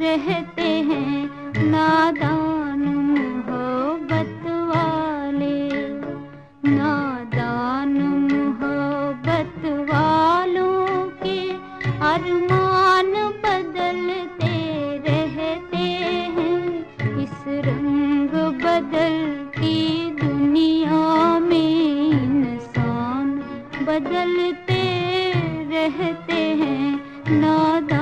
रहते हैं। नादान मोहब्बत वाले। नादान मोहब्बत वालों के अरमान बदलते रहते हैं। इस रंग बदलती दुनिया में इंसान बदलते रहते हैं। नादान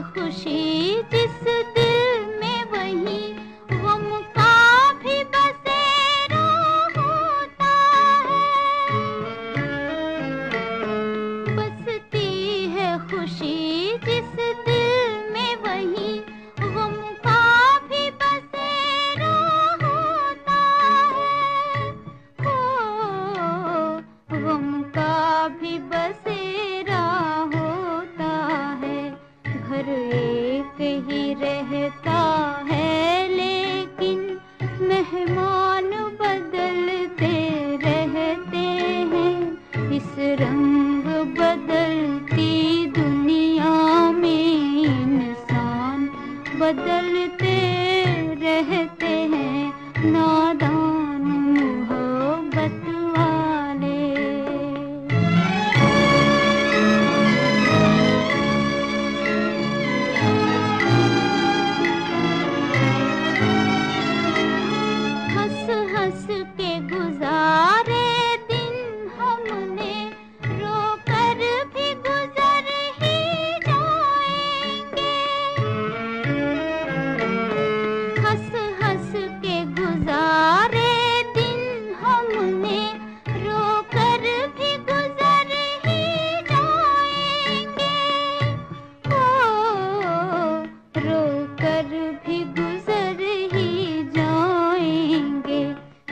खुशी, जिस दिल में वही गम का भी बसेरा होता है। बसती है खुशी, जिस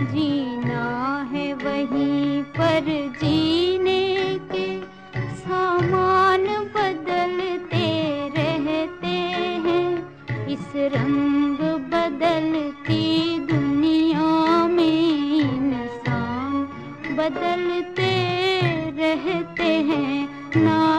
जीना है वीप जीने के सामान बदलते रहते हैं। इस रंग बदलती दुनिया में इंसान बदलते रहते हैं। ना